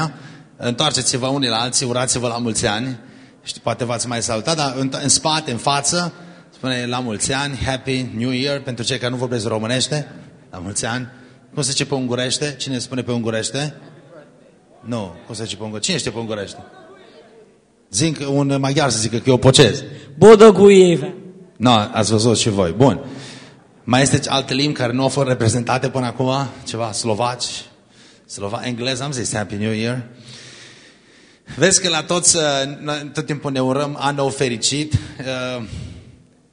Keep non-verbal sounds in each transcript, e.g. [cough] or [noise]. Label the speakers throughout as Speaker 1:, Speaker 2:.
Speaker 1: asemenea. Întoarceți-vă unii la alții, urați-vă la mulți ani. Și poate v-ați mai salutat, dar în, în spate, în față, spune la mulți ani, Happy New Year, pentru cei care nu vorbesc românește, la mulți ani. Cum se zice pe ungurește? Cine spune pe ungurește? Nu, cum se zice pe ungurește? Cine știe pe ungurește? Zic un maghiar să zică că eu pocez.
Speaker 2: Boldog éve!
Speaker 1: Nu, ați văzut și voi. Bun. Mai este alte limbi care nu au fost reprezentate până acum? Ceva slovaci? Slova englez, am zis Happy New Year. Vezi că la toți, uh, noi tot timpul ne urăm an nou fericit. Uh,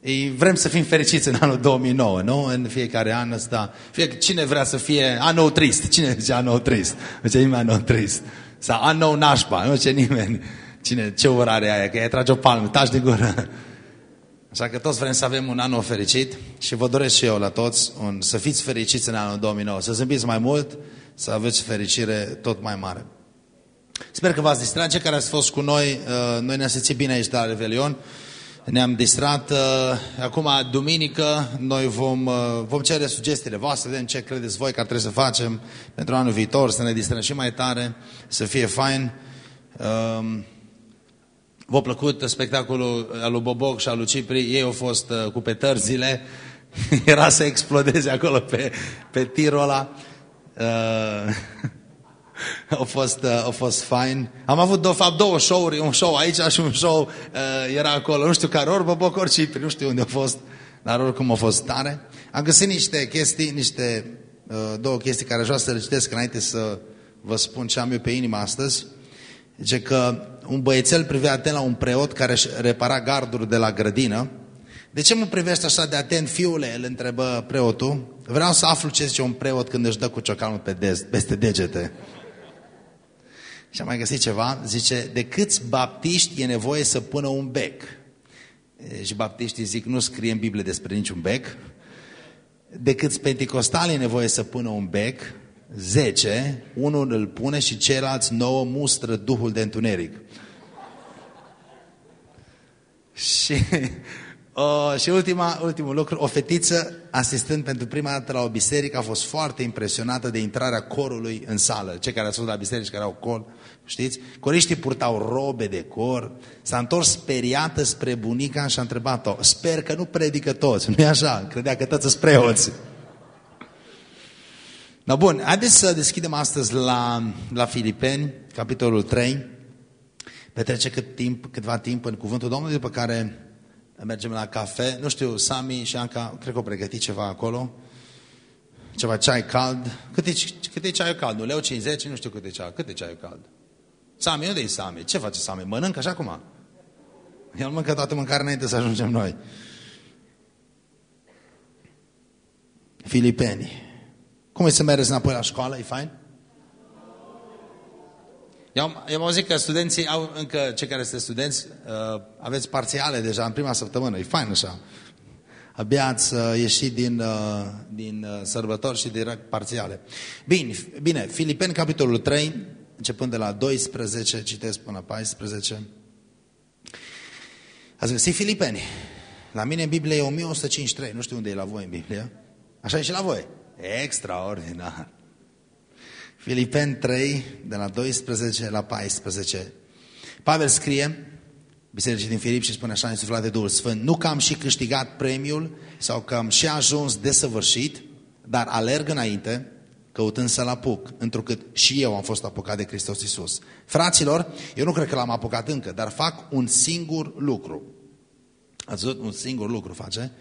Speaker 1: ei, vrem să fim fericiți în anul 2009, nu? În fiecare an ăsta. Fie, cine vrea să fie an nou trist? Cine zice an nou trist? Nu zice nimeni an nou trist. Sau an nou nașpa, nu zice nimeni. Cine, ce urare aia? Că îi trage o palmă, taci de gură. Așa că toți vrem să avem un an nou fericit și vă doresc și eu la toți un, să fiți fericiți în anul 2009, să zâmbiți mai mult, să aveți fericire tot mai mare. Sper că v-ați distrat. Cei care ați fost cu noi, uh, noi ne-am simțit bine aici la Revelion. Ne-am distrat. Uh, acum, duminică, noi vom, uh, vom cere sugestiile voastre, vedem ce credeți voi că trebuie să facem pentru anul viitor, să ne distrăm și mai tare, să fie fain. Um, V-a plăcut spectacolul al lui Boboc și al lui Cipri? Ei au fost cu petări zile. [laughs] Era să explodeze acolo pe, pe tirul ăla. Uh, [laughs] a fost, uh, a fost fain. Am avut, de fapt, două show-uri, un show aici și un show uh, era acolo. Nu știu care, ori Boboc, ori Cipri, nu știu unde a fost, dar oricum a fost tare. Am găsit niște chestii, niște uh, două chestii care aș vrea să le citesc înainte să vă spun ce am eu pe inimă astăzi. Zice că un băiețel privea atent la un preot care își repara garduri de la grădină. De ce mă privești așa de atent, fiule? Îl întrebă preotul. Vreau să aflu ce zice un preot când își dă cu ciocanul pe dez, peste degete. Și am mai găsit ceva, zice, de câți baptiști e nevoie să pună un bec? Și baptiștii zic, nu scrie în Biblie despre niciun bec. De câți penticostali e nevoie să pună un bec? Zece, unul îl pune și ceilalți nouă mustră Duhul de întuneric. [laughs] Și Uh, și ultima, ultimul lucru, o fetiță asistând pentru prima dată la o biserică a fost foarte impresionată de intrarea corului în sală. Cei care au fost la biserici care au cor, știți? Coriștii purtau robe de cor, s-a întors speriată spre bunica și a întrebat-o, sper că nu predică toți, [laughs] nu-i așa? Credea că toți sunt preoți. Da, bun, haideți să deschidem astăzi la, la Filipeni, capitolul 3. Petrece cât timp, câtva timp în cuvântul Domnului, după care mergem la cafe. Nu știu, Sami și Anca, cred că au pregătit ceva acolo. Ceva ceai cald. Cât e, cât e ceaiul cald? Nu, leu 50, nu știu cât e ceaiul. Cât e ceaiul cald? Sami, unde e Sami? Ce face Sami? Mănâncă așa cum? El mănâncă toată mâncarea înainte să ajungem noi. Filipeni. Cum e să mergeți înapoi la școală? E fain? Eu am, eu am auzit că studenții au încă, cei care sunt studenți, uh, aveți parțiale deja în prima săptămână. E fain așa. Abia ați uh, ieșit din, uh, din uh, sărbători și direct parțiale. Bine, bine, Filipeni, capitolul 3, începând de la 12, citesc până 14. Ați găsit Filipeni. La mine în Biblie e 1153, nu știu unde e la voi în Biblie. Așa e și la voi. Extraordinar. Filipeni 3, de la 12 la 14. Pavel scrie, bisericii din Filip și spune așa, insuflat de Duhul Sfânt, nu că am și câștigat premiul sau că am și ajuns desăvârșit, dar alerg înainte, căutând să-L apuc, întrucât și eu am fost apucat de Hristos Iisus. Fraților, eu nu cred că l-am apucat încă, dar fac un singur lucru. Ați văzut? Un singur lucru face.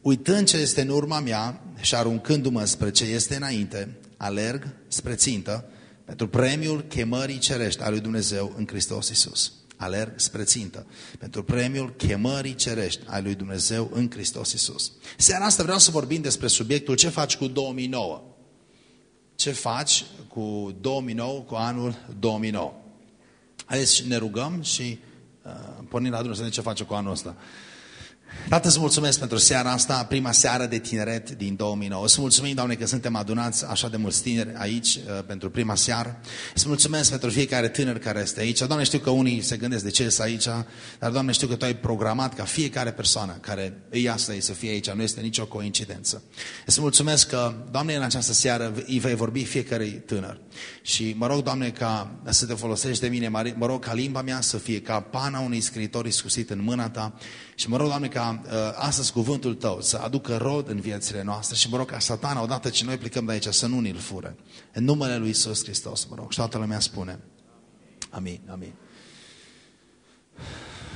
Speaker 1: Uitând ce este în urma mea și aruncându-mă spre ce este înainte, alerg spre țintă pentru premiul chemării cerești a lui Dumnezeu în Hristos Iisus. Alerg spre țintă pentru premiul chemării cerești a lui Dumnezeu în Hristos Iisus. Seara asta vreau să vorbim despre subiectul ce faci cu 2009. Ce faci cu 2009, cu anul 2009. Haideți ne rugăm și uh, pornim la Dumnezeu ce face cu anul ăsta. Tată, îți mulțumesc pentru seara asta, prima seară de tineret din 2009. Îți mulțumim, Doamne, că suntem adunați așa de mulți tineri aici uh, pentru prima seară. Îți mulțumesc pentru fiecare tânăr care este aici. Doamne, știu că unii se gândesc de ce este aici, dar, Doamne, știu că Tu ai programat ca fiecare persoană care îi astăzi să fie aici. Nu este nicio coincidență. Îți mulțumesc că, Doamne, în această seară îi vei vorbi fiecare tânăr. Și mă rog, Doamne, ca să te folosești de mine, mă rog ca limba mea să fie ca pana unui scriitor iscusit în mâna Ta și mă rog, Doamne, ca uh, astăzi cuvântul Tău să aducă rod în viețile noastre și mă rog ca satana, odată ce noi plecăm de aici, să nu ni-l fure. În numele Lui Iisus Hristos, mă rog. Și toată lumea spune. Amin, amin.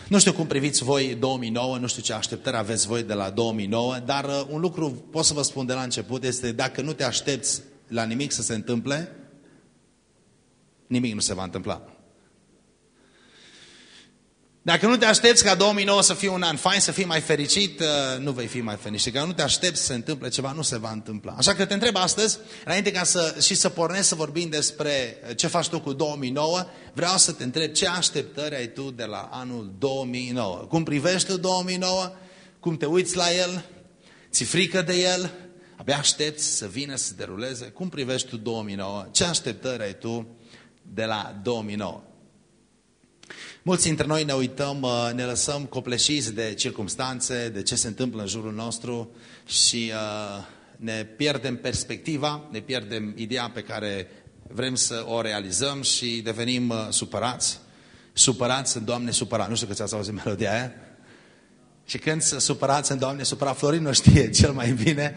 Speaker 1: Nu știu cum priviți voi 2009, nu știu ce așteptări aveți voi de la 2009, dar uh, un lucru pot să vă spun de la început este dacă nu te aștepți la nimic să se întâmple, nimic nu se va întâmpla. Dacă nu te aștepți ca 2009 să fie un an fain, să fii mai fericit, uh, nu vei fi mai fericit. Dacă nu te aștepți să se întâmple ceva, nu se va întâmpla. Așa că te întreb astăzi, înainte ca să, și să pornesc să vorbim despre ce faci tu cu 2009, vreau să te întreb ce așteptări ai tu de la anul 2009. Cum privești tu 2009? Cum te uiți la el? Ți frică de el? Abia aștepți să vină să deruleze? Cum privești tu 2009? Ce așteptări ai tu de la 2009? Mulți dintre noi ne uităm, uh, ne lăsăm copleșiți de circumstanțe, de ce se întâmplă în jurul nostru și uh, ne pierdem perspectiva, ne pierdem ideea pe care vrem să o realizăm și devenim uh, supărați. Supărați în Doamne supărat. Nu știu că ți-ați auzit melodia aia? Și când să supărați în Doamne supărat, Florin nu știe [laughs] cel mai bine.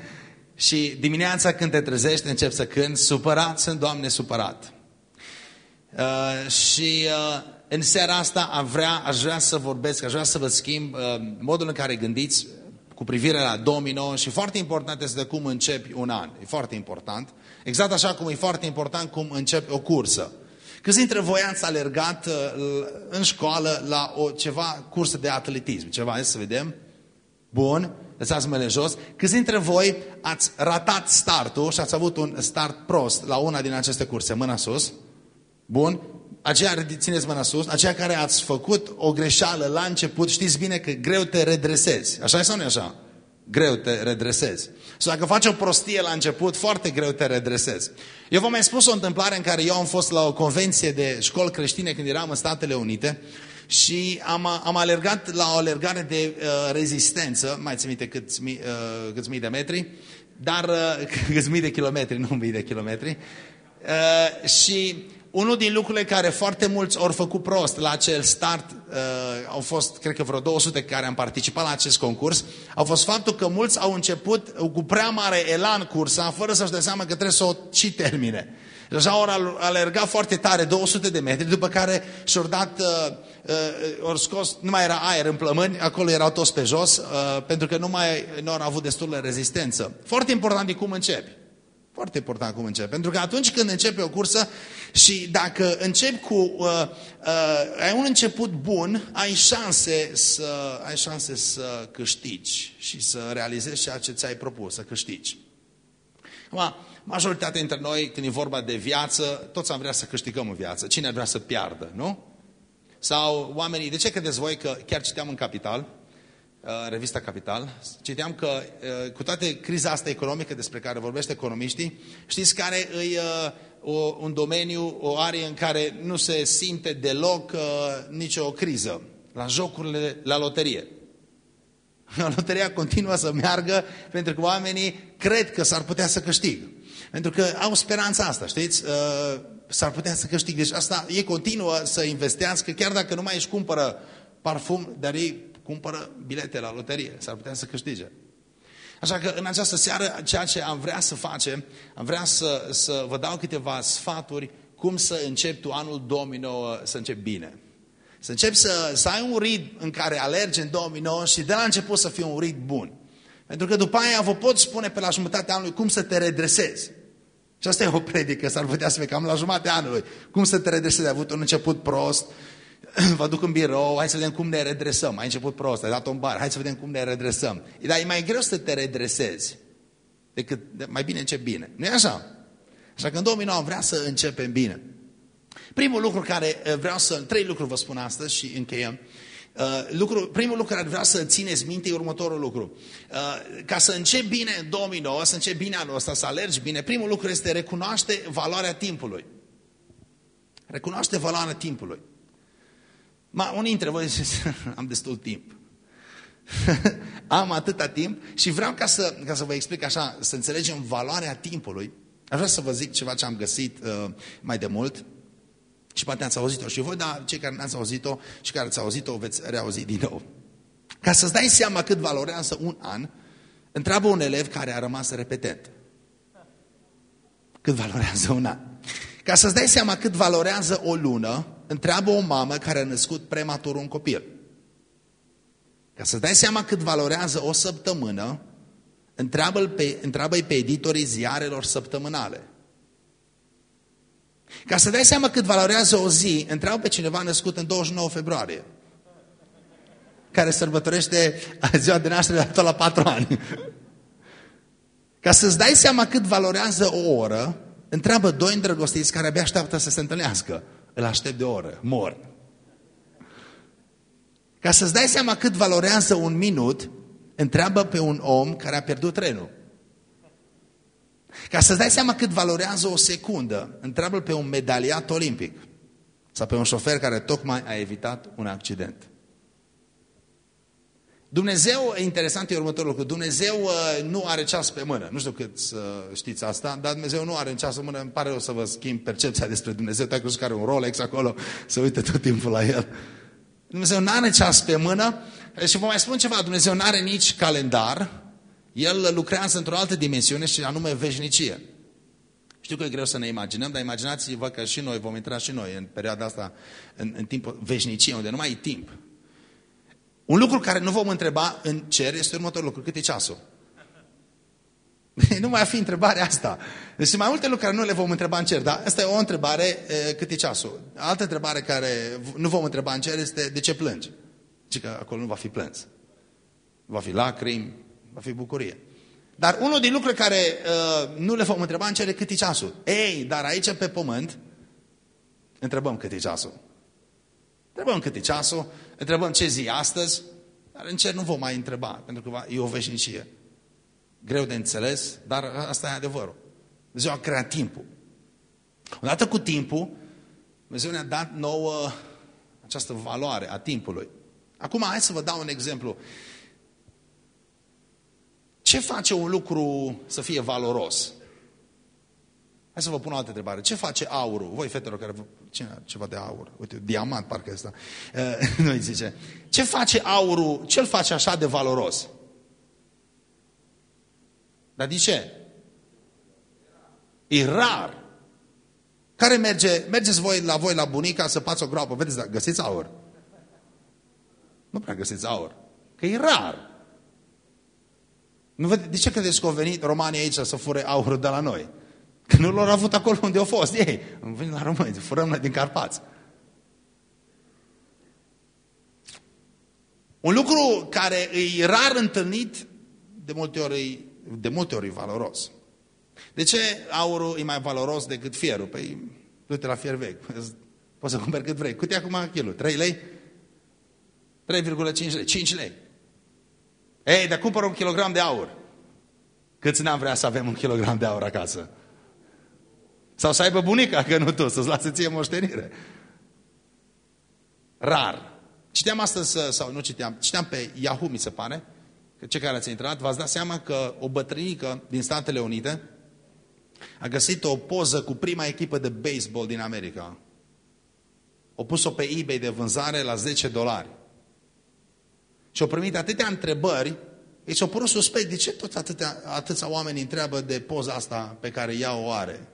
Speaker 1: Și dimineața când te trezești, încep să cânti, supărați în Doamne supărat. Uh, și uh, în seara asta aș vrea, aș vrea să vorbesc, aș vrea să vă schimb uh, modul în care gândiți cu privire la 2009 și foarte important este de cum începi un an. E foarte important. Exact așa cum e foarte important cum începi o cursă. Câți dintre voi ați alergat uh, în școală la o ceva cursă de atletism? Ceva, hai să vedem. Bun, lăsați mele jos. Câți dintre voi ați ratat startul și ați avut un start prost la una din aceste curse? Mâna sus. Bun aceea, țineți mâna sus, aceea care ați făcut o greșeală la început, știți bine că greu te redresezi. Așa e sau nu așa? Greu te redresezi. Sau dacă faci o prostie la început, foarte greu te redresezi. Eu v-am mai spus o întâmplare în care eu am fost la o convenție de școli creștine când eram în Statele Unite și am, am alergat la o alergare de uh, rezistență, mai ți minte câți, uh, câți mii de metri, dar uh, [laughs] câți mii de kilometri, nu mii de kilometri, uh, și unul din lucrurile care foarte mulți au făcut prost la acel start, uh, au fost, cred că vreo 200 care am participat la acest concurs, au fost faptul că mulți au început cu prea mare elan cursa, fără să-și dea seama că trebuie să o și termine. Și așa au alergat foarte tare, 200 de metri, după care și-au dat, uh, uh, au scos, nu mai era aer în plămâni, acolo erau toți pe jos, uh, pentru că nu mai nu au avut destul de rezistență. Foarte important de cum începi. Foarte important cum începi. Pentru că atunci când începe o cursă și dacă începi cu... Uh, uh, ai un început bun, ai șanse, să, ai șanse să câștigi și să realizezi ceea ce ți-ai propus, să câștigi. Acum, majoritatea dintre noi, când e vorba de viață, toți am vrea să câștigăm în viață. Cine ar vrea să piardă, nu? Sau oamenii, de ce credeți voi că chiar citeam în Capital, Uh, revista Capital, citeam că uh, cu toate criza asta economică despre care vorbește economiștii, știți care e uh, o, un domeniu, o arie în care nu se simte deloc uh, nicio criză? La jocurile, la loterie. [laughs] La loteria continuă să meargă pentru că oamenii cred că s-ar putea să câștigă. Pentru că au speranța asta, știți? Uh, s-ar putea să câștigă. Deci asta, ei continuă să investească, chiar dacă nu mai își cumpără parfum, dar ei cumpără bilete la loterie, s-ar putea să câștige. Așa că în această seară, ceea ce am vrea să facem, am vrea să, să vă dau câteva sfaturi cum să începi tu anul 2009 să începi bine. Să începi să, să ai un ritm în care alergi în 2009 și de la început să fie un ritm bun. Pentru că după aia vă pot spune pe la jumătatea anului cum să te redresezi. Și asta e o predică, s-ar putea să fie cam la jumătatea anului. Cum să te redresezi, ai avut un început prost, [clears throat] vă duc în birou, hai să vedem cum ne redresăm. Ai început prost, ai dat un bar, hai să vedem cum ne redresăm. Dar e mai greu să te redresezi decât mai bine încep bine. Nu e așa? Așa că în 2009 vrea să începem bine. Primul lucru care eh, vreau să, trei lucruri vă spun astăzi și încheiem. Uh, lucru, primul lucru care vreau să țineți minte e următorul lucru. Uh, ca să începi bine în 2009, să începi bine anul ăsta, să alergi bine, primul lucru este recunoaște valoarea timpului. Recunoaște valoarea timpului. Ma, unii dintre voi zice, [laughs] am destul timp. [laughs] am atâta timp și vreau ca să, ca să vă explic așa, să înțelegem valoarea timpului. Aș vrea să vă zic ceva ce am găsit uh, mai de mult și poate ați auzit-o și voi, dar cei care n-ați auzit-o și care ați auzit-o veți reauzi din nou. Ca să-ți dai seama cât valorează un an, întreabă un elev care a rămas repetent. Cât valorează un an? Ca să-ți dai seama cât valorează o lună, întreabă o mamă care a născut prematur un copil. Ca să dai seama cât valorează o săptămână, întreabă-i pe, întreabă pe editorii ziarelor săptămânale. Ca să dai seama cât valorează o zi, întreabă pe cineva născut în 29 februarie, care sărbătorește ziua de naștere tot la patru ani. Ca să-ți dai seama cât valorează o oră, întreabă doi îndrăgostiți care abia așteaptă să se întâlnească. Îl aștept de o oră, mor. Ca să-ți dai seama cât valorează un minut, întreabă pe un om care a pierdut trenul. Ca să-ți dai seama cât valorează o secundă, întreabă pe un medaliat olimpic sau pe un șofer care tocmai a evitat un accident. Dumnezeu, e interesant e următorul lucru, Dumnezeu uh, nu are ceas pe mână. Nu știu cât să știți asta, dar Dumnezeu nu are în ceas pe mână. Îmi pare rău să vă schimb percepția despre Dumnezeu. Te-ai crezut că are un Rolex acolo, să uite tot timpul la el. Dumnezeu nu are ceas pe mână și vă mai spun ceva, Dumnezeu nu are nici calendar, El lucrează într-o altă dimensiune și anume veșnicie. Știu că e greu să ne imaginăm, dar imaginați-vă că și noi vom intra și noi în perioada asta, în, în timpul veșnicie, unde nu mai e timp. Un lucru care nu vom întreba în cer este următorul lucru. Cât e ceasul? [laughs] Nu mai fi întrebarea asta. Deci mai multe lucruri nu le vom întreba în cer, dar asta e o întrebare, cât e ceasul. Altă întrebare care nu vom întreba în cer este de ce plângi? Și că acolo nu va fi plâns. Va fi lacrimi, va fi bucurie. Dar unul din lucruri care uh, nu le vom întreba în cer e cât e ceasul. Ei, dar aici pe pământ întrebăm cât e ceasul. Întrebăm cât e ceasul, întrebăm ce zi astăzi, dar în cer nu vom mai întreba, pentru că e o veșnicie. Greu de înțeles, dar asta e adevărul. Dumnezeu a creat timpul. Odată cu timpul, Dumnezeu ne-a dat nouă această valoare a timpului. Acum, hai să vă dau un exemplu. Ce face un lucru să fie valoros? Hai să vă pun o altă întrebare. Ce face aurul? Voi, fetelor, care Cine are ceva de aur? Uite, diamant parcă ăsta. [laughs] Uh, nu zice. Ce face aurul? Ce-l face așa de valoros? Dar de ce? E rar. Care merge, mergeți voi la voi la bunica să pați o groapă, vedeți, da, găsiți aur? Nu prea găsiți aur. Că e rar. Nu vede, de ce credeți că au venit romanii aici să fure aurul de la noi? Că nu l-au avut acolo unde au fost ei. Am venit la români, furăm noi din Carpați. Un lucru care e rar întâlnit, de multe ori, de multe ori e valoros. De ce aurul e mai valoros decât fierul? Păi, du-te la fier vechi. [laughs] Poți să cumperi cât vrei. Cât e acum kilul? 3 lei? 3,5 lei. 5 lei. Ei, dar cumpără un kilogram de aur. Câți n-am vrea să avem un kilogram de aur acasă? Sau să aibă bunica, că nu tu, să-ți lasă ție moștenire. Rar. Citeam astăzi, sau nu citeam, citeam pe Yahoo, mi se pare, că cei care ați intrat, v-ați dat seama că o bătrânică din Statele Unite a găsit o poză cu prima echipă de baseball din America. O pus-o pe eBay de vânzare la 10 dolari. Și au primit atâtea întrebări, și au părut suspect, de ce toți atâtea, atâția oameni întreabă de poza asta pe care ea o are?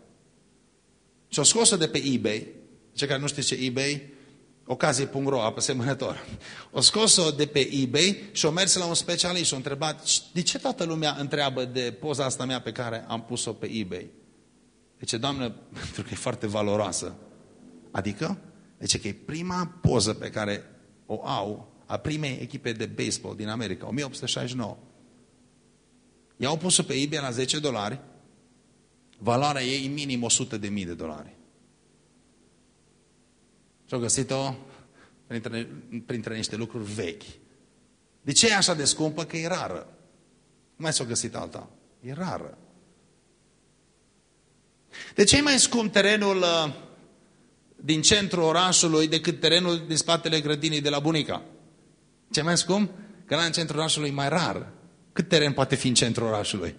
Speaker 1: Și-o scos de pe eBay, cei care nu știți ce eBay, ocazie.ro, asemănător. [laughs] O scos-o de pe eBay și o mers la un specialist și o întrebat, de ce toată lumea întreabă de poza asta mea pe care am pus-o pe eBay? Deci, doamnă, [laughs] pentru că e foarte valoroasă. Adică? Deci că e prima poză pe care o au a primei echipe de baseball din America, 1869. I-au pus-o pe eBay la 10 dolari Valoarea ei e minim 100 de mii de dolari. Și-au găsit-o printre, printre niște lucruri vechi. De ce e așa de scumpă? Că e rară. Nu mai s-a găsit alta. E rară. De ce e mai scump terenul uh, din centrul orașului decât terenul din spatele grădinii de la bunica? Ce mai scump? Că la în centrul orașului e mai rar. Cât teren poate fi în centrul orașului?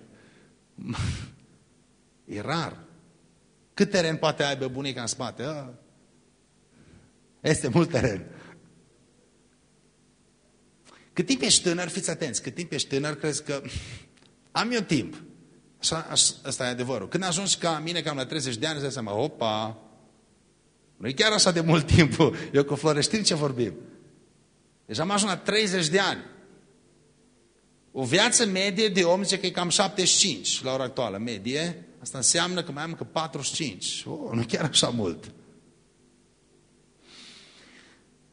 Speaker 1: E rar. Cât teren poate aibă bunica în spate? A, este mult teren. Cât timp ești tânăr, fiți atenți, cât timp ești tânăr, crezi că am eu timp. Așa, asta e adevărul. Când ajungi ca mine, cam la 30 de ani, îți dai seama, opa, nu e chiar așa de mult timp. Eu cu Floreș știm ce vorbim. Deci am ajuns la 30 de ani. O viață medie de om zice că e cam 75 la ora actuală, medie. Asta înseamnă că mai am că 45. Oh, nu chiar așa mult.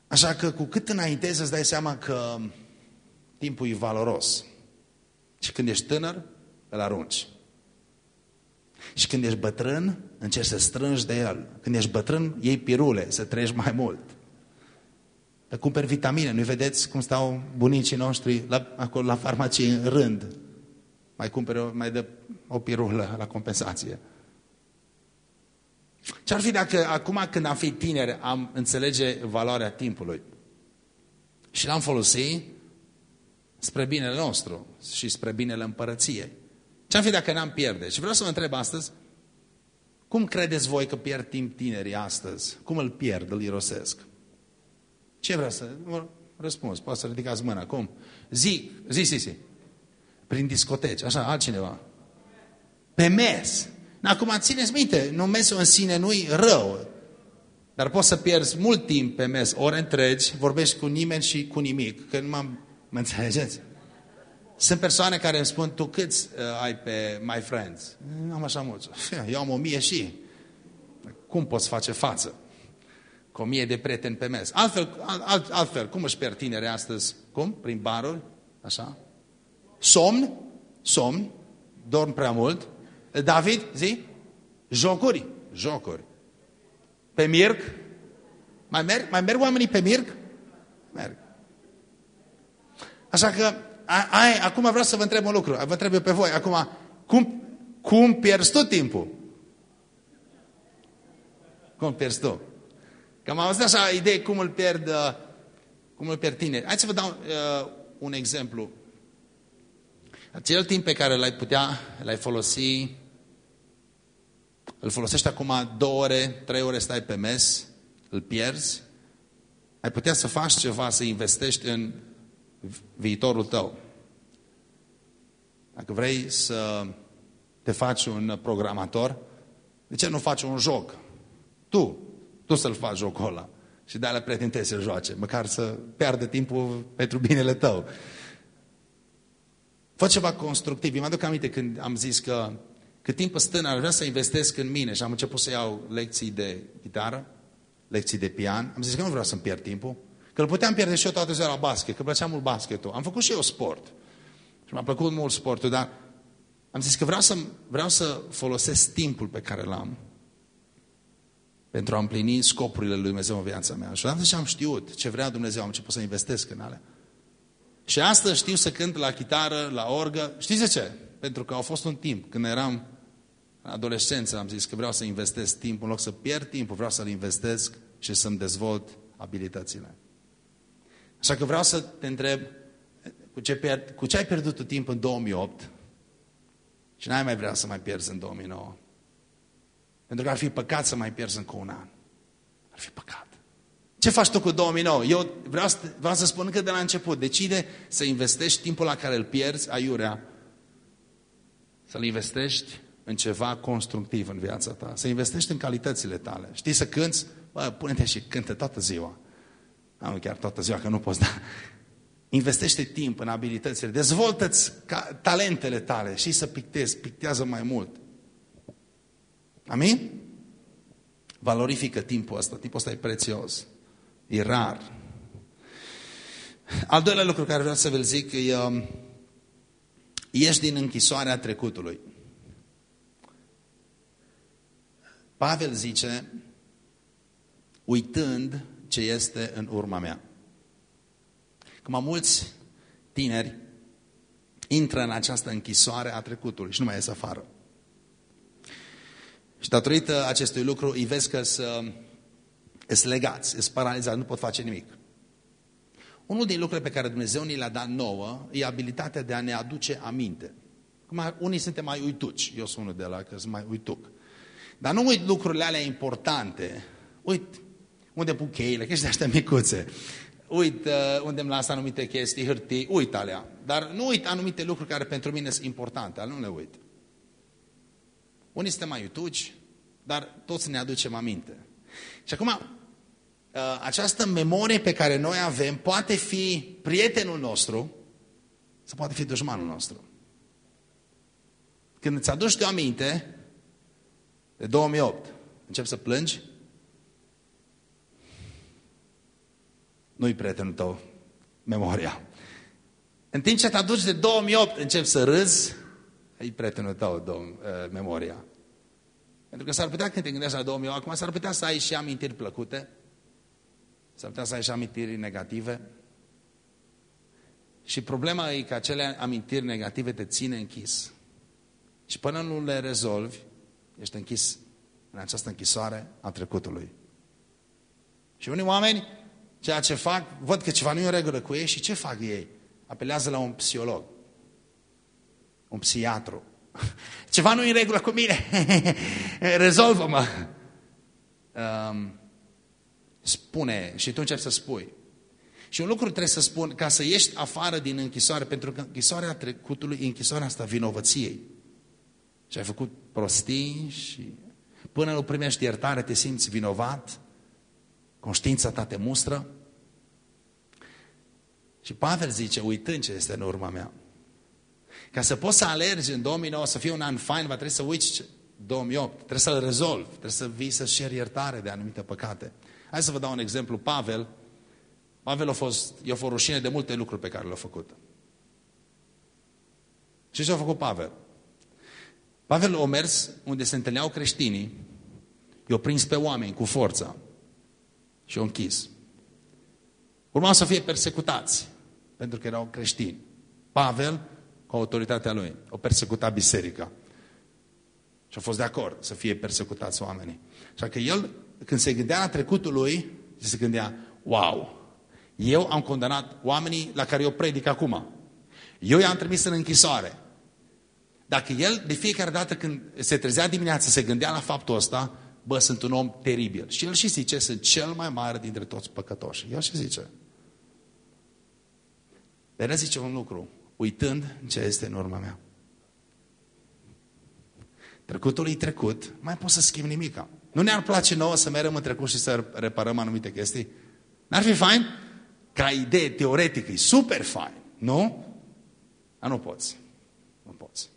Speaker 1: Așa că cu cât înaintezi îți dai seama că timpul e valoros. Și când ești tânăr, îl arunci. Și când ești bătrân, încerci să strângi de el. Când ești bătrân, iei pirule, să trăiești mai mult. Te cumperi vitamine. Nu vedeți cum stau bunicii noștri la, acolo la farmacie în rând. Mai cumpere, mai dă o pirulă la compensație. Ce-ar fi dacă acum când am fi tineri am înțelege valoarea timpului și l-am folosit spre binele nostru și spre binele împărăției? Ce-am fi dacă n-am pierde? Și vreau să vă întreb astăzi, cum credeți voi că pierd timp tinerii astăzi? Cum îl pierd, îl irosesc? Ce vreau să... Răspuns, poate să ridicați mâna. Cum? Zi, zi, zi, zi. Prin discoteci, așa, altcineva. Pe mes. Acum, țineți minte, nu mesul în sine nu-i rău. Dar poți să pierzi mult timp pe mes, ore întregi, vorbești cu nimeni și cu nimic. Că nu m-am... Mă înțelegeți? Sunt persoane care îmi spun, tu câți uh, ai pe My Friends? Nu am așa mulți. [laughs] Eu am o mie și. Cum poți face față? Cu o mie de prieteni pe mes. Altfel, alt, altfel cum își pierd tineri astăzi? Cum? Prin baruri? Așa? Somn? Somn? Dorm prea mult? David, zi? Jocuri? Jocuri. Pe mirc? Mai merg, mai merg oamenii pe mirc? Merg. Așa că, ai, acum vreau să vă întreb un lucru. Vă întreb eu pe voi. Acum, cum, cum pierzi tu timpul? Cum pierzi tu? Că am auzit așa idei cum îl pierd, uh, cum îl pierd tineri. Hai să vă dau uh, un exemplu. Acel timp pe care l-ai putea, l-ai folosi, îl folosești acum două ore, trei ore stai pe mes, îl pierzi, ai putea să faci ceva, să investești în viitorul tău. Dacă vrei să te faci un programator, de ce nu faci un joc? Tu, tu să-l faci jocul ăla și de-alea prieteni să-l joace, măcar să piardă timpul pentru binele tău. Fă ceva constructiv. Eu mă aminte când am zis că cât timp stân ar vrea să investesc în mine și am început să iau lecții de gitară, lecții de pian. Am zis că nu vreau să-mi pierd timpul. Că îl puteam pierde și eu toată ziua la basket, că plăcea mult basketul. Am făcut și eu sport. Și m-a plăcut mult sportul, dar am zis că vreau să, vreau să folosesc timpul pe care l-am pentru a împlini scopurile lui Dumnezeu în viața mea. Și odată ce am știut ce vrea Dumnezeu, am început să investesc în alea. Și astăzi știu să cânt la chitară, la orgă. Știți de ce? Pentru că au fost un timp când eram în adolescență, am zis că vreau să investesc timp, în loc să pierd timpul, vreau să-l investesc și să-mi dezvolt abilitățile. Așa că vreau să te întreb, cu ce, pierd, cu ce ai pierdut tu timp în 2008 și n-ai mai vrea să mai pierzi în 2009? Pentru că ar fi păcat să mai pierzi încă un an. Ar fi păcat. Ce faci tu cu 2009? Eu vreau să, vreau să spun că de la început, decide să investești timpul la care îl pierzi, aiurea, să-l investești în ceva constructiv în viața ta. Să investești în calitățile tale. Știi să cânți? Bă, pune-te și cântă toată ziua. Nu chiar toată ziua, că nu poți, [laughs] da. Investește timp în abilitățile. Dezvoltă-ți talentele tale și să pictezi. Pictează mai mult. Amin? Valorifică timpul ăsta. Timpul ăsta e prețios. E rar. Al doilea lucru care vreau să vă zic e um, ieși din închisoarea trecutului. Pavel zice, uitând ce este în urma mea. Cum mulți tineri intră în această închisoare a trecutului și nu mai ies afară. Și datorită acestui lucru îi vezi că sunt legați, sunt paralizați, nu pot face nimic. Unul din lucrurile pe care Dumnezeu ni le-a dat nouă e abilitatea de a ne aduce aminte. Cum unii suntem mai uituci, eu sunt unul de la că sunt mai uituc. Dar nu uit lucrurile alea importante. Uit unde pun cheile, chestii astea micuțe. Uit uh, unde îmi las anumite chestii, hârtii, uit alea. Dar nu uit anumite lucruri care pentru mine sunt importante, nu le uit. Unii suntem mai uituci, dar toți ne aducem aminte. Și acum, uh, această memorie pe care noi avem poate fi prietenul nostru sau poate fi dușmanul nostru. Când îți aduci de aminte de 2008, începi să plângi, nu-i prietenul tău, memoria. În timp ce te aduci de 2008, începi să râzi, e prietenul tău, domn, uh, memoria. Pentru că s-ar putea când te gândești la 2008, acum s-ar putea să ai și amintiri plăcute, s-ar putea să ai și amintiri negative. Și problema e că acele amintiri negative te ține închis. Și până nu le rezolvi, ești închis în această închisoare a trecutului. Și unii oameni, ceea ce fac, văd că ceva nu e în regulă cu ei și ce fac ei? Apelează la un psiholog, un psiatru. [laughs] Ceva nu e în regulă cu mine, [laughs] rezolvă-mă. Um, spune și tu începi să spui. Și un lucru trebuie să spun, ca să ieși afară din închisoare, pentru că închisoarea trecutului e închisoarea asta vinovăției. Și ai făcut prostii și până nu primești iertare te simți vinovat, conștiința ta te mustră. Și Pavel zice, uitând ce este în urma mea. Ca să poți să alergi în 2009, să fie un an fain, va trebui să uiți 2008, trebuie să-l rezolvi, trebuie să vii să-și ceri iertare de anumite păcate. Hai să vă dau un exemplu. Pavel, Pavel a fost, i-a fost rușine de multe lucruri pe care le-a făcut. Și ce a făcut Pavel? Pavel a mers unde se întâlneau creștinii, i-a prins pe oameni cu forța și i-a închis. Urmau să fie persecutați, pentru că erau creștini. Pavel, cu autoritatea lui, a persecutat biserica. Și a fost de acord să fie persecutați oamenii. Așa că el, când se gândea la trecutul lui, se gândea, wow, eu am condamnat oamenii la care eu predic acum. Eu i-am trimis în închisoare. Dacă el de fiecare dată când se trezea dimineața se gândea la faptul ăsta, bă, sunt un om teribil. Și el și zice, sunt cel mai mare dintre toți păcătoși. El și zice. Dar el zice un lucru, uitând ce este în urma mea. Trecutul e trecut, mai pot să schimb nimica. Nu ne-ar place nouă să mergem în trecut și să reparăm anumite chestii? N-ar fi fain? Ca idee teoretică, e super fain, nu? Dar nu poți. Nu poți.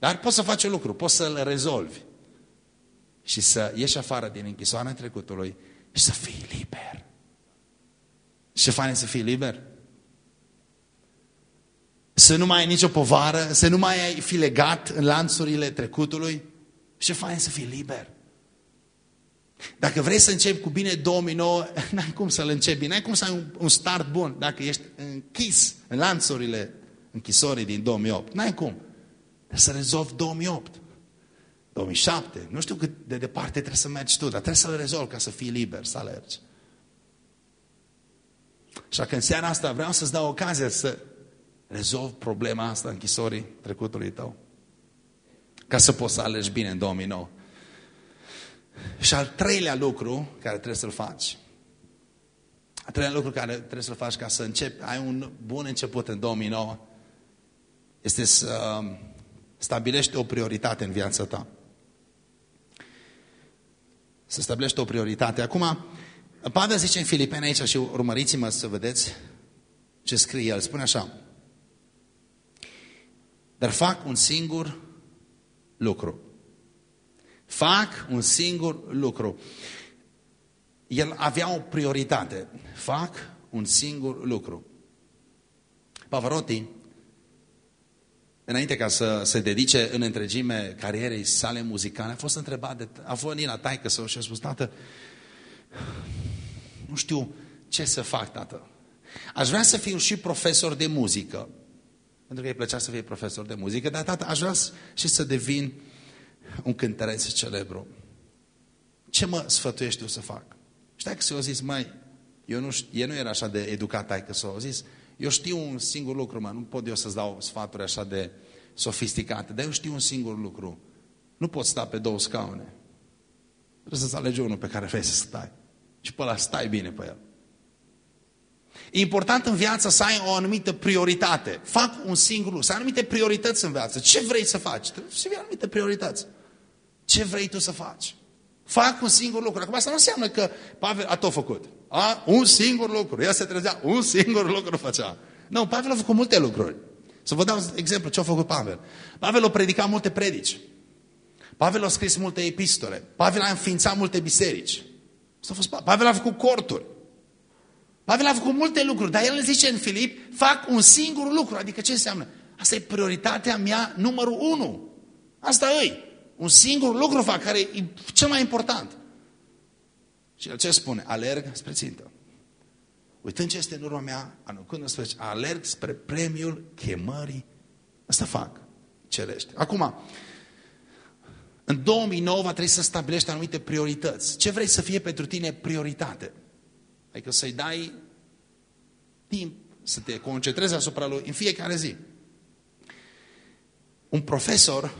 Speaker 1: Dar poți să faci un lucru, poți să-l rezolvi. Și să ieși afară din închisoarea trecutului și să fii liber. Și ce fain să fii liber? Să nu mai ai nicio povară, să nu mai ai fi legat în lanțurile trecutului. Și ce fain să fii liber. Dacă vrei să începi cu bine 2009, [laughs] n-ai cum să-l începi bine, n-ai cum să ai un, un start bun dacă ești închis în lanțurile închisorii din 2008. N-ai cum. Trebuie să rezolvi 2008, 2007. Nu știu cât de departe trebuie să mergi tu, dar trebuie să-l rezolvi ca să fii liber, să alergi. Așa că în seara asta vreau să-ți dau ocazia să rezolvi problema asta închisorii trecutului tău. Ca să poți să alergi bine în 2009. Și al treilea lucru care trebuie să-l faci. Al treilea lucru care trebuie să-l faci ca să începi, ai un bun început în 2009, este să stabilește o prioritate în viața ta. Să stabilește o prioritate. Acum, Pavel zice în Filipeni aici și urmăriți-mă să vedeți ce scrie el. Spune așa. Dar fac un singur lucru. Fac un singur lucru. El avea o prioritate. Fac un singur lucru. Pavarotti înainte ca să se dedice în întregime carierei sale muzicale, a fost întrebat, de, a venit la taică să și a spus, tată, nu știu ce să fac, tată. Aș vrea să fiu și profesor de muzică, pentru că îi plăcea să fie profesor de muzică, dar tată, aș vrea și să devin un cântăreț celebru. Ce mă sfătuiești tu să fac? Și dacă s-o zis, mai, eu nu știu, nu era așa de educat, că s-o zis, eu știu un singur lucru, mă, nu pot eu să-ți dau sfaturi așa de sofisticate, dar eu știu un singur lucru. Nu poți sta pe două scaune. Trebuie să-ți alegi unul pe care vrei să stai. Și pe ăla stai bine pe el. E important în viață să ai o anumită prioritate. Fac un singur lucru, să ai anumite priorități în viață. Ce vrei să faci? Trebuie să fie anumite priorități. Ce vrei tu să faci? Fac un singur lucru. Acum asta nu înseamnă că Pavel a tot făcut. A? Un singur lucru. El se trezea, un singur lucru făcea. Nu, Pavel a făcut multe lucruri. Să vă dau exemplu ce a făcut Pavel. Pavel a predicat multe predici. Pavel a scris multe epistole. Pavel a înființat multe biserici. Asta a fost Pavel a făcut corturi. Pavel a făcut multe lucruri, dar el zice în Filip, fac un singur lucru. Adică ce înseamnă? Asta e prioritatea mea numărul unu. Asta e. Un singur lucru fac, care e cel mai important. Și el ce spune? Alerg spre țintă. Uitând ce este în urma mea, anuncând spre alerg spre premiul chemării. Asta fac. Cerește. Acum, în 2009 va trebui să stabilești anumite priorități. Ce vrei să fie pentru tine prioritate? Adică să-i dai timp, să te concentrezi asupra lui în fiecare zi. Un profesor,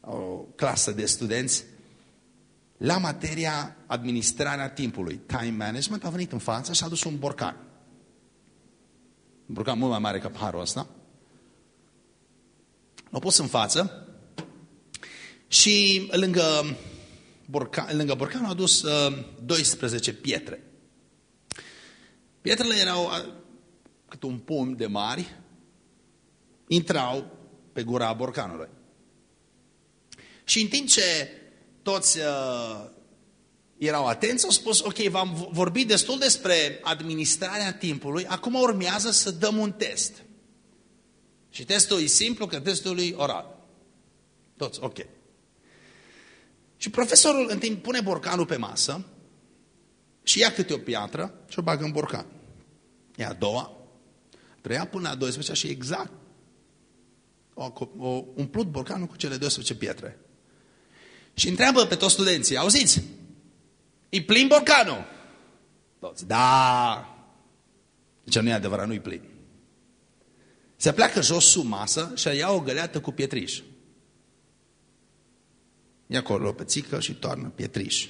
Speaker 1: o clasă de studenți, la materia administrarea timpului, time management, a venit în față și a adus un borcan. Un borcan mult mai mare ca paharul ăsta. L-a pus în față și lângă borcan, lângă borcan a adus uh, 12 pietre. Pietrele erau cât un pum de mari, intrau pe gura borcanului. Și în timp ce toți uh, erau atenți, au spus, ok, v-am vorbit destul despre administrarea timpului, acum urmează să dăm un test. Și testul e simplu, că testul e oral. Toți, ok. Și profesorul în timp pune borcanul pe masă și ia câte o piatră și o bagă în borcan. E a doua, treia până la 12 și exact o, o umplut borcanul cu cele 12 pietre. Și întreabă pe toți studenții, auziți? E plin borcanul? Toți, da. Deci nu e adevărat, nu-i plin. Se pleacă jos sub masă și ia o găleată cu pietriș. E acolo o pățică și toarnă pietriș.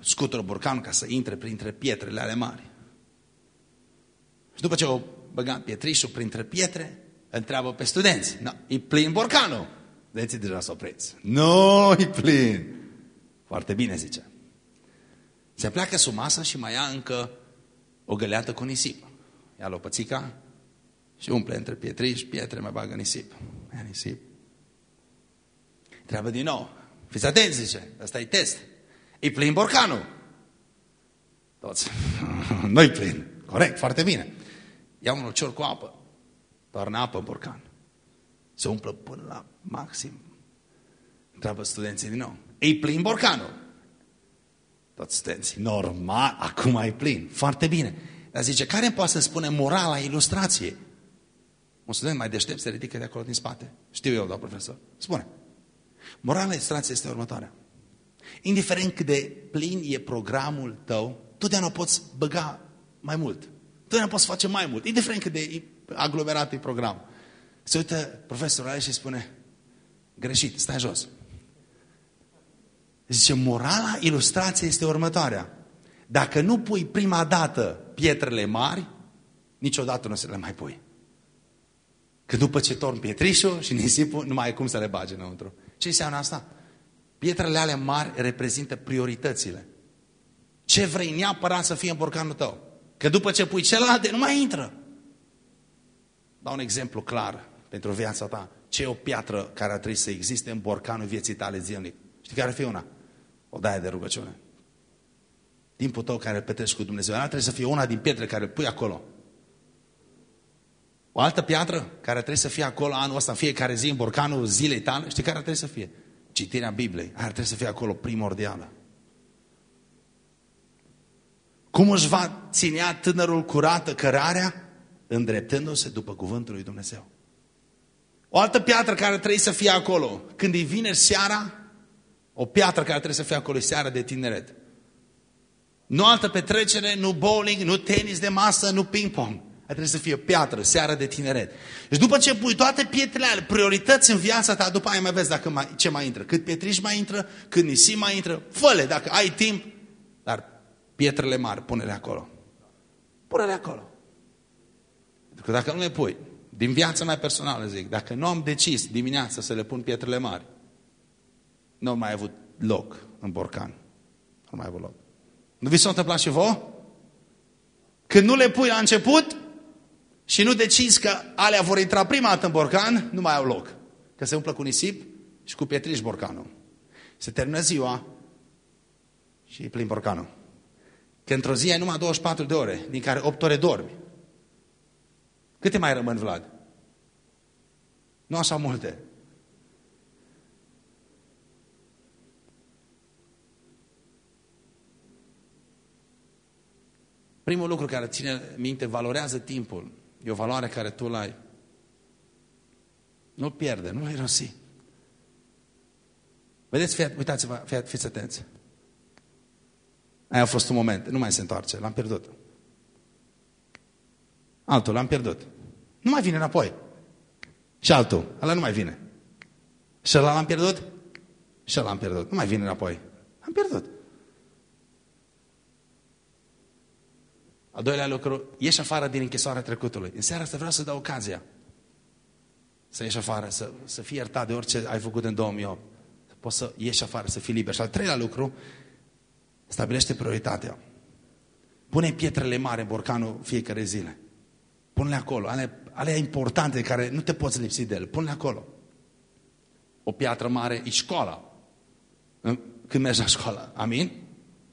Speaker 1: Scutură borcanul ca să intre printre pietrele ale mari. Și după ce o băgat pietrișul printre pietre, întreabă pe studenți. No, e plin borcanul. Studenții deja s-au preț. Nu, e plin. Foarte bine, zice. Se pleacă sub masă și mai ia încă o găleată cu nisip. Ia lopățica și umple între pietriș, pietre, mai bagă nisip. Ia nisip. Treabă din nou. Fiți atenți, zice. Asta e test. E plin borcanul. Toți. [laughs] Nu-i plin. Corect, foarte bine ia un ocior cu apă, toarnă apă în borcan. Se umplă până la maxim. Întreabă studenții din nou. E plin borcanul? Toți studenții. Normal, acum e plin. Foarte bine. Dar zice, care poate să spune morala ilustrației? Un student mai deștept se ridică de acolo din spate. Știu eu, doamnă profesor. Spune. Morala ilustrației este următoarea. Indiferent cât de plin e programul tău, totdeauna poți băga mai mult. Totdeauna poți face mai mult, indiferent cât de aglomerat e program. Se uită profesorul ăla și spune, greșit, stai jos. Zice, morala ilustrației este următoarea. Dacă nu pui prima dată pietrele mari, niciodată nu se le mai pui. Că după ce torn pietrișul și nisipul, nu mai ai cum să le bagi înăuntru. Ce înseamnă asta? Pietrele ale mari reprezintă prioritățile. Ce vrei neapărat să fie în borcanul tău? Că după ce pui celelalte, nu mai intră. Dau un exemplu clar pentru viața ta. Ce e o piatră care ar trebui să existe în borcanul vieții tale zilnic? Știi care ar fi una? O daie de rugăciune. Timpul tău care îl petreci cu Dumnezeu. Ea trebuie să fie una din pietre care îl pui acolo. O altă piatră care trebuie să fie acolo anul ăsta, în fiecare zi, în borcanul zilei tale, știi care trebuie să fie? Citirea Bibliei. Aia trebuie să fie acolo primordială. Cum își va ținea tânărul curată cărarea? Îndreptându-se după cuvântul lui Dumnezeu. O altă piatră care trebuie să fie acolo. Când e vineri seara, o piatră care trebuie să fie acolo seara de tineret. Nu altă petrecere, nu bowling, nu tenis de masă, nu ping-pong. Trebuie să fie piatră, seara de tineret. Deci după ce pui toate pietrele alea, priorități în viața ta, după aia mai vezi dacă mai, ce mai intră. Cât pietriș mai intră, cât nisip mai intră, fă dacă ai timp. Dar pietrele mari, pune-le acolo. Pune-le acolo. Pentru că dacă nu le pui, din viața mea personală zic, dacă nu am decis dimineața să le pun pietrele mari, nu am mai avut loc în borcan. Nu mai avut loc. Nu vi s-a întâmplat și vouă? Când nu le pui la început și nu decizi că alea vor intra prima dată în borcan, nu mai au loc. Că se umplă cu nisip și cu pietriș borcanul. Se termină ziua și e plin borcanul. Că într-o zi ai numai 24 de ore, din care 8 ore dormi. Câte mai rămân, Vlad? Nu așa multe. Primul lucru care ține minte, valorează timpul. E o valoare care tu l-ai. Nu-l pierde, nu-l irosi. Vedeți, fie, uitați-vă, fie, fiți atenți. Aia a fost un moment, nu mai se întoarce, l-am pierdut. Altul, l-am pierdut. Nu mai vine înapoi. Și altul, ăla nu mai vine. Și ăla l-am pierdut? Și ăla l-am pierdut. Nu mai vine înapoi. Am pierdut. Al doilea lucru, ieși afară din închisoarea trecutului. În seara asta vreau să dau ocazia să ieși afară, să, să fii iertat de orice ai făcut în 2008. Să poți să ieși afară, să fii liber. Și al treilea lucru, stabilește prioritatea. Pune pietrele mari în borcanul fiecare zile. Pune-le acolo, ale, ale importante care nu te poți lipsi de ele. Pune-le acolo. O piatră mare e școala. Când mergi la școală. Amin?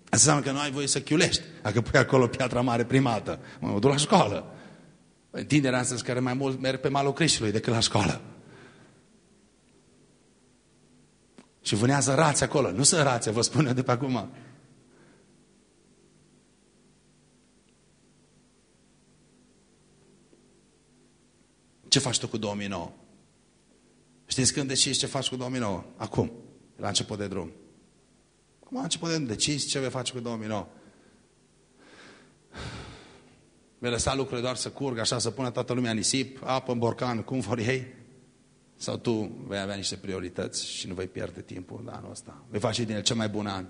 Speaker 1: Asta înseamnă că nu ai voie să chiulești. Dacă pui acolo piatra mare prima dată, mă duc la școală. Tinderea astăzi care mai mult merg pe malul Crișului decât la școală. Și vânează rați acolo. Nu sunt rațe, vă spun eu de pe acum. Ce faci tu cu 2009? Știți când decizi ce faci cu 2009? Acum, la început de drum. Acum la început de drum, decizi ce vei face cu 2009. Vei lăsa lucrurile doar să curgă, așa, să pună toată lumea nisip, apă în borcan, cum vor ei? Sau tu vei avea niște priorități și nu vei pierde timpul la anul ăsta. Vei face din el cel mai bun an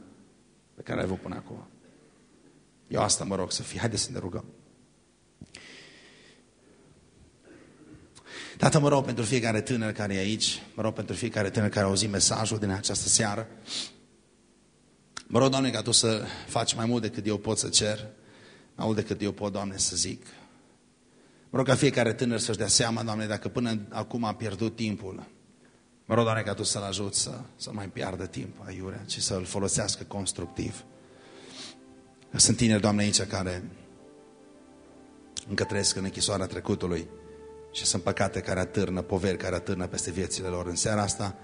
Speaker 1: pe care ai avut până acum. Eu asta mă rog să fie. Haideți să ne rugăm. Tată, mă rog pentru fiecare tânăr care e aici, mă rog pentru fiecare tânăr care a auzit mesajul din această seară. Mă rog, Doamne, ca Tu să faci mai mult decât eu pot să cer, mai mult decât eu pot, Doamne, să zic. Mă rog ca fiecare tânăr să-și dea seama, Doamne, dacă până acum a pierdut timpul, mă rog, Doamne, ca Tu să-l ajut să, să mai piardă timp aiurea, ci să-l folosească constructiv. Sunt tineri, Doamne, aici care încă trăiesc în închisoarea trecutului, și sunt păcate care atârnă, poveri care atârnă peste viețile lor. În seara asta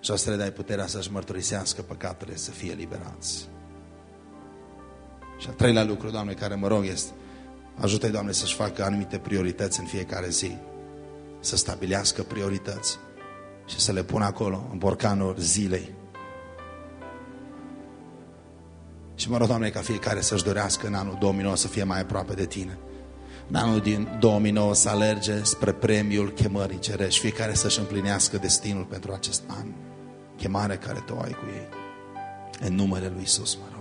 Speaker 1: și o să le dai puterea să-și mărturisească păcatele, să fie liberați. Și al treilea lucru, Doamne, care mă rog este, ajută-i, Doamne, să-și facă anumite priorități în fiecare zi, să stabilească priorități și să le pună acolo, în borcanul zilei. Și mă rog, Doamne, ca fiecare să-și dorească în anul 2009 să fie mai aproape de Tine în anul din 2009 să alerge spre premiul chemării cerești, fiecare să-și împlinească destinul pentru acest an, chemarea care tu ai cu ei. În numele Lui Iisus, mă rog.